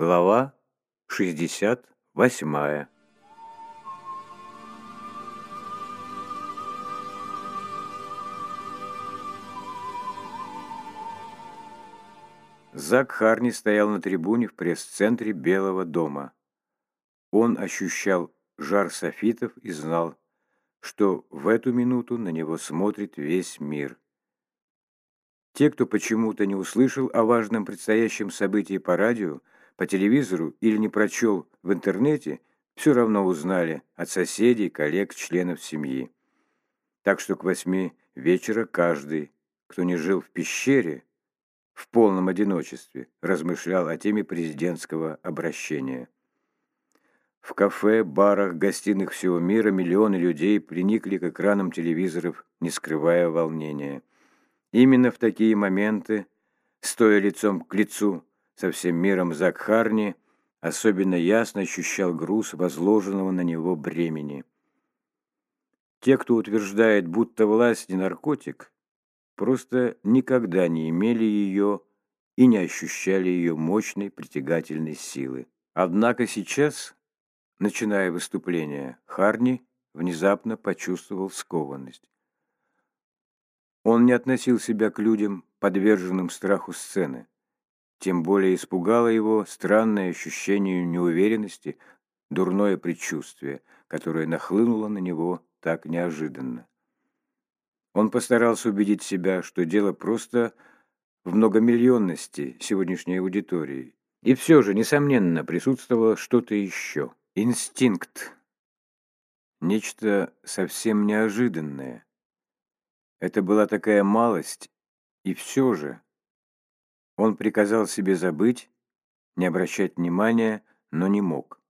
Глава 68 Зак Харни стоял на трибуне в пресс-центре Белого дома. Он ощущал жар софитов и знал, что в эту минуту на него смотрит весь мир. Те, кто почему-то не услышал о важном предстоящем событии по радио, по телевизору или не прочел в интернете, все равно узнали от соседей, коллег, членов семьи. Так что к восьми вечера каждый, кто не жил в пещере, в полном одиночестве, размышлял о теме президентского обращения. В кафе, барах, гостиных всего мира миллионы людей приникли к экранам телевизоров, не скрывая волнения. Именно в такие моменты, стоя лицом к лицу со всем миром Зак Харни, особенно ясно ощущал груз возложенного на него бремени. Те, кто утверждает, будто власть не наркотик, просто никогда не имели ее и не ощущали ее мощной притягательной силы. Однако сейчас, начиная выступление, Харни внезапно почувствовал скованность. Он не относил себя к людям, подверженным страху сцены. Тем более испугало его странное ощущение неуверенности, дурное предчувствие, которое нахлынуло на него так неожиданно. Он постарался убедить себя, что дело просто в многомиллионности сегодняшней аудитории. И все же, несомненно, присутствовало что-то еще. Инстинкт. Нечто совсем неожиданное – это была такая малость, и все же. Он приказал себе забыть, не обращать внимания, но не мог.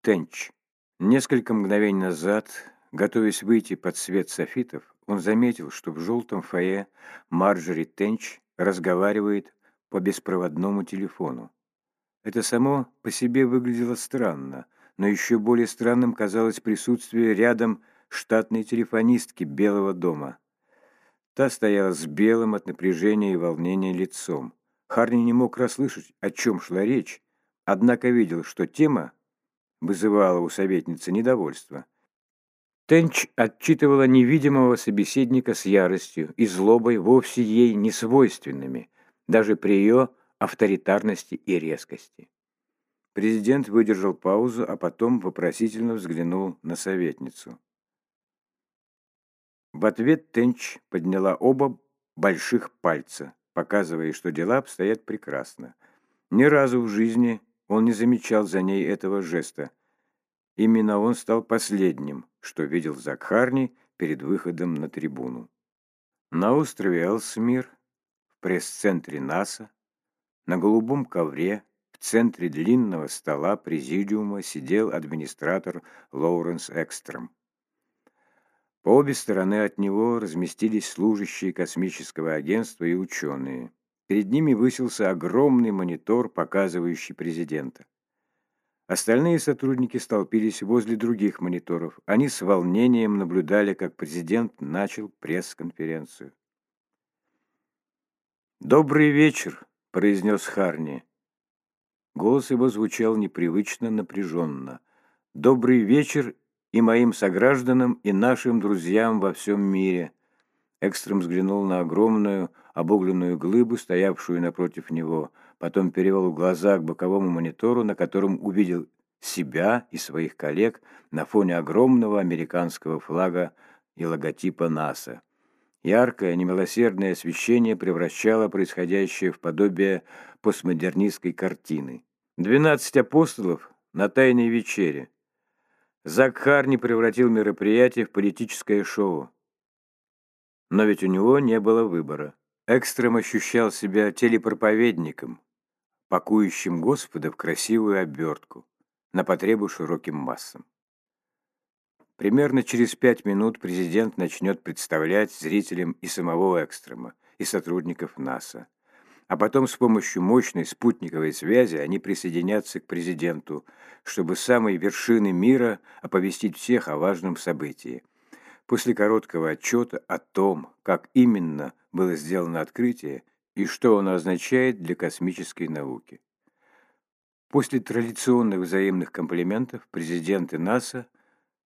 Тенч. Несколько мгновений назад, готовясь выйти под свет софитов, он заметил, что в желтом фойе Марджори Тенч разговаривает по беспроводному телефону. Это само по себе выглядело странно, но еще более странным казалось присутствие рядом штатной телефонистки Белого дома. Та стояла с белым от напряжения и волнения лицом. Харни не мог расслышать, о чем шла речь, однако видел, что тема вызывала у советницы недовольство. Тенч отчитывала невидимого собеседника с яростью и злобой, вовсе ей не свойственными, даже при ее авторитарности и резкости. Президент выдержал паузу, а потом вопросительно взглянул на советницу. В ответ Тенч подняла оба больших пальца, показывая, что дела обстоят прекрасно. Ни разу в жизни он не замечал за ней этого жеста. Именно он стал последним, что видел Закхарни перед выходом на трибуну. На острове Элсмир, в пресс-центре НАСА, на голубом ковре, в центре длинного стола президиума сидел администратор Лоуренс Экстром. По обе стороны от него разместились служащие космического агентства и ученые. Перед ними высился огромный монитор, показывающий президента. Остальные сотрудники столпились возле других мониторов. Они с волнением наблюдали, как президент начал пресс-конференцию. «Добрый вечер», — произнес Харни. Голос его звучал непривычно напряженно. «Добрый вечер и моим согражданам, и нашим друзьям во всем мире». Экстрем взглянул на огромную обугленную глыбу, стоявшую напротив него, потом перевел глаза к боковому монитору, на котором увидел себя и своих коллег на фоне огромного американского флага и логотипа НАСА. Яркое, немилосердное освещение превращало происходящее в подобие постмодернистской картины. «Двенадцать апостолов на Тайной вечере», Зак Харни превратил мероприятие в политическое шоу. Но ведь у него не было выбора. Экстрем ощущал себя телепроповедником, пакующим Господа в красивую обертку, на потребу широким массам. Примерно через пять минут президент начнет представлять зрителям и самого Экстрема, и сотрудников НАСА а потом с помощью мощной спутниковой связи они присоединятся к президенту, чтобы с самой вершины мира оповестить всех о важном событии. После короткого отчета о том, как именно было сделано открытие и что оно означает для космической науки. После традиционных взаимных комплиментов президенты НАСА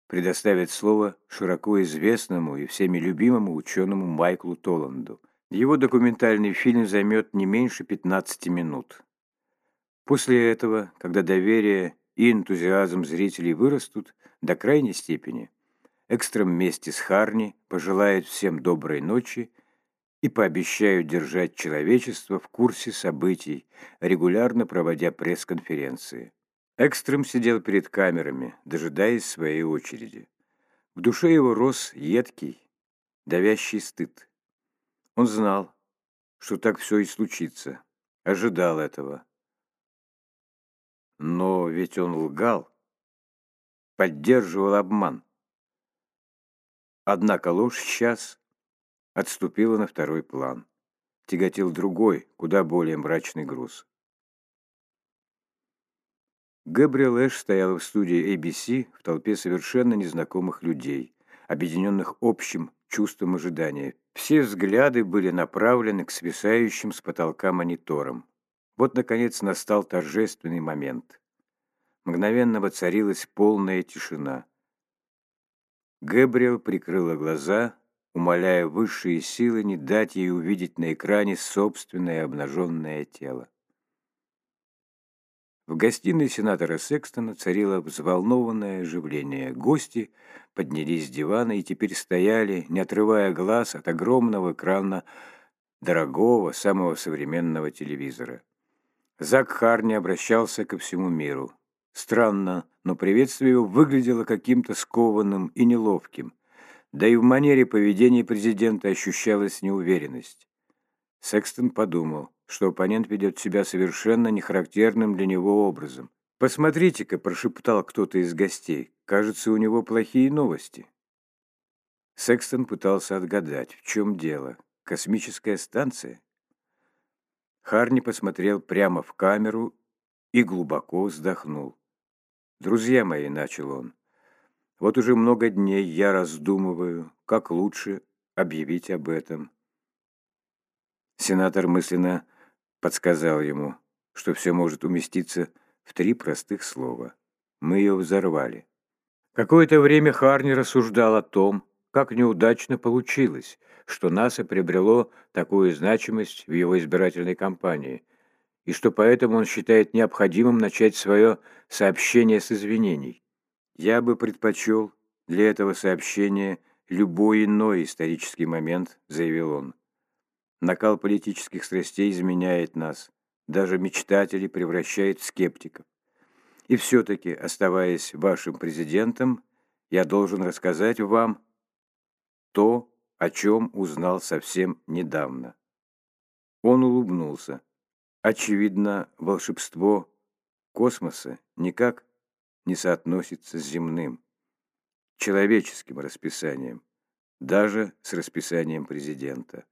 предоставят слово широко известному и всеми любимому ученому Майклу Толланду. Его документальный фильм займет не меньше 15 минут. После этого, когда доверие и энтузиазм зрителей вырастут до крайней степени, Экстрем вместе с Харни пожелают всем доброй ночи и пообещают держать человечество в курсе событий, регулярно проводя пресс-конференции. Экстрем сидел перед камерами, дожидаясь своей очереди. В душе его рос едкий, давящий стыд. Он знал, что так все и случится, ожидал этого. Но ведь он лгал, поддерживал обман. Однако ложь сейчас отступила на второй план. Тяготил другой, куда более мрачный груз. Габриэл Эш стояла в студии ABC в толпе совершенно незнакомых людей, объединенных общим чувством ожидания. Все взгляды были направлены к свисающим с потолка мониторам. Вот, наконец, настал торжественный момент. Мгновенно воцарилась полная тишина. Гэбриэл прикрыла глаза, умоляя высшие силы не дать ей увидеть на экране собственное обнаженное тело. В гостиной сенатора Секстона царило взволнованное оживление. Гости поднялись с дивана и теперь стояли, не отрывая глаз от огромного экрана дорогого, самого современного телевизора. Зак Харни обращался ко всему миру. Странно, но приветствие его выглядело каким-то скованным и неловким. Да и в манере поведения президента ощущалась неуверенность. Секстон подумал, что оппонент ведет себя совершенно нехарактерным для него образом. «Посмотрите-ка», – прошептал кто-то из гостей, – «кажется, у него плохие новости». Секстон пытался отгадать, в чем дело. Космическая станция? Харни посмотрел прямо в камеру и глубоко вздохнул. «Друзья мои», — начал он, — «вот уже много дней я раздумываю, как лучше объявить об этом». Сенатор мысленно подсказал ему, что все может уместиться в три простых слова. Мы ее взорвали. Какое-то время Харни рассуждал о том, как неудачно получилось, что НАСА приобрело такую значимость в его избирательной кампании – и что поэтому он считает необходимым начать свое сообщение с извинений. Я бы предпочел для этого сообщения любой иной исторический момент, заявил он. Накал политических страстей изменяет нас, даже мечтателей превращает в скептиков. И все-таки, оставаясь вашим президентом, я должен рассказать вам то, о чем узнал совсем недавно. Он улыбнулся. Очевидно, волшебство космоса никак не соотносится с земным, человеческим расписанием, даже с расписанием президента.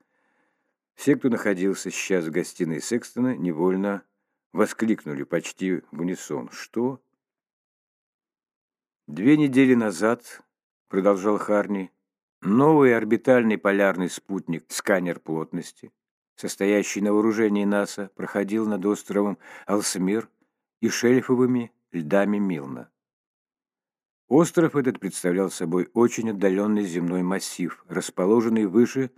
Все, кто находился сейчас в гостиной Секстона, невольно воскликнули почти в унисон. «Что?» «Две недели назад», — продолжал Харни, — «новый орбитальный полярный спутник, сканер плотности, состоящий на вооружении НАСА, проходил над островом Алсмир и шельфовыми льдами Милна. Остров этот представлял собой очень отдаленный земной массив, расположенный выше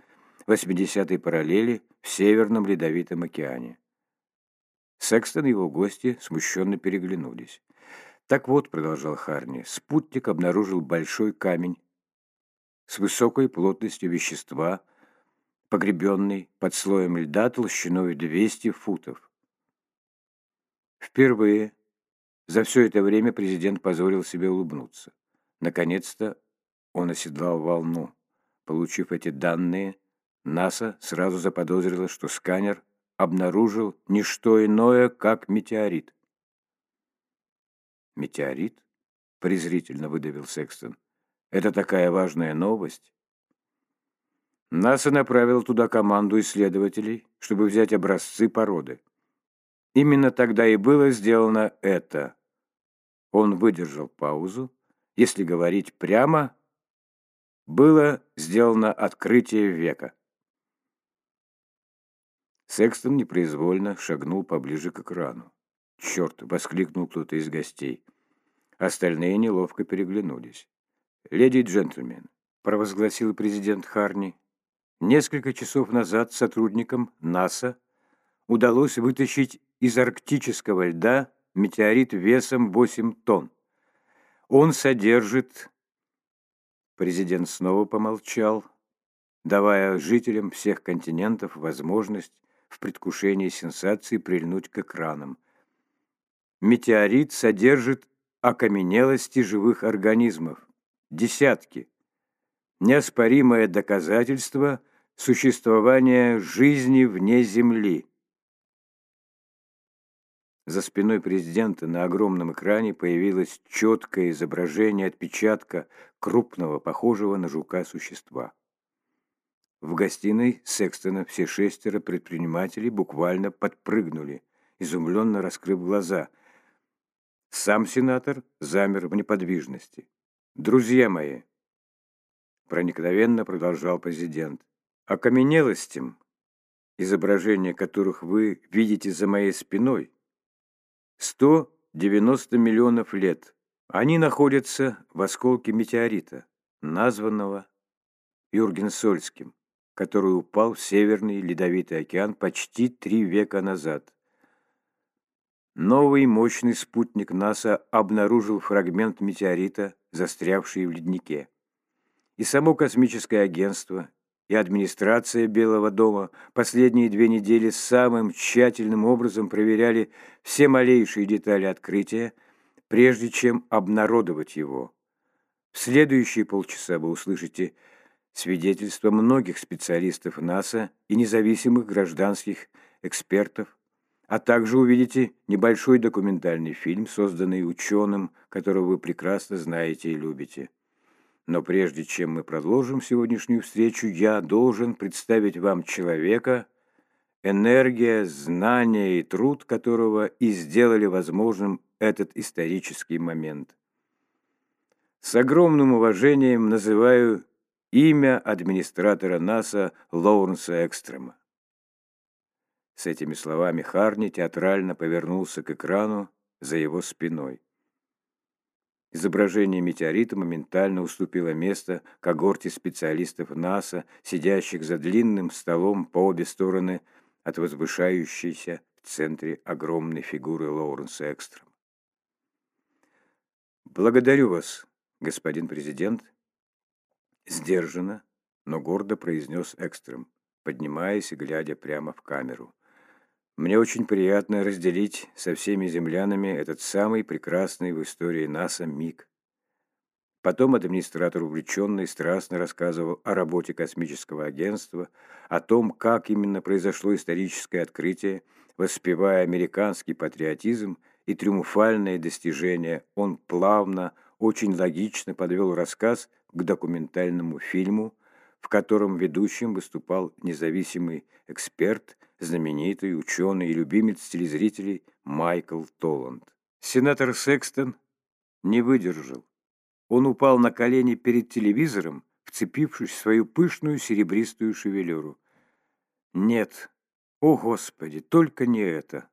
80-й параллели в Северном Ледовитом океане. Секстон и его гости смущенно переглянулись. «Так вот», — продолжал Харни, — «спутник обнаружил большой камень с высокой плотностью вещества, погребенный под слоем льда толщиной 200 футов. Впервые за все это время президент позволил себе улыбнуться. Наконец-то он оседлал волну. Получив эти данные, НАСА сразу заподозрило, что сканер обнаружил не что иное, как метеорит. «Метеорит?» — презрительно выдавил Секстон. «Это такая важная новость?» НАСА направил туда команду исследователей, чтобы взять образцы породы. Именно тогда и было сделано это. Он выдержал паузу. Если говорить прямо, было сделано открытие века. Секстон непроизвольно шагнул поближе к экрану. черт!» — воскликнул кто-то из гостей. Остальные неловко переглянулись. «Леди и джентльмен», — провозгласил президент Харни, несколько часов назад сотрудникам НАСА удалось вытащить из арктического льда метеорит весом 8 тонн. Он содержит... Президент снова помолчал, давая жителям всех континентов возможность в предвкушении сенсации прильнуть к экранам. Метеорит содержит окаменелости живых организмов. Десятки. Неоспоримое доказательство существования жизни вне Земли. За спиной президента на огромном экране появилось четкое изображение отпечатка крупного, похожего на жука существа. В гостиной Секстона все шестеро предпринимателей буквально подпрыгнули, изумленно раскрыв глаза. Сам сенатор замер в неподвижности. «Друзья мои!» Проникновенно продолжал президент. «Окаменелостям, изображение которых вы видите за моей спиной, 190 миллионов лет. Они находятся в осколке метеорита, названного Юргенсольским, который упал в Северный Ледовитый океан почти три века назад. Новый мощный спутник НАСА обнаружил фрагмент метеорита, застрявший в леднике. И само космическое агентство, и администрация Белого дома последние две недели самым тщательным образом проверяли все малейшие детали открытия, прежде чем обнародовать его. В следующие полчаса вы услышите свидетельства многих специалистов НАСА и независимых гражданских экспертов, а также увидите небольшой документальный фильм, созданный ученым, которого вы прекрасно знаете и любите. Но прежде чем мы продолжим сегодняшнюю встречу, я должен представить вам человека, энергия, знания и труд которого и сделали возможным этот исторический момент. С огромным уважением называю имя администратора НАСА Лоуренса Экстрема. С этими словами Харни театрально повернулся к экрану за его спиной. Изображение метеорита моментально уступило место когорте специалистов НАСА, сидящих за длинным столом по обе стороны от возвышающейся в центре огромной фигуры Лоуренса Экстрем. «Благодарю вас, господин президент», — сдержанно, но гордо произнес Экстрем, поднимаясь и глядя прямо в камеру. Мне очень приятно разделить со всеми землянами этот самый прекрасный в истории НАСА миг. Потом администратор увлеченно и страстно рассказывал о работе космического агентства, о том, как именно произошло историческое открытие, воспевая американский патриотизм и триумфальные достижения, он плавно, очень логично подвел рассказ к документальному фильму, в котором ведущим выступал независимый эксперт – знаменитый ученый и любимец телезрителей Майкл Толланд. Сенатор Секстон не выдержал. Он упал на колени перед телевизором, вцепившись в свою пышную серебристую шевелюру. «Нет, о Господи, только не это!»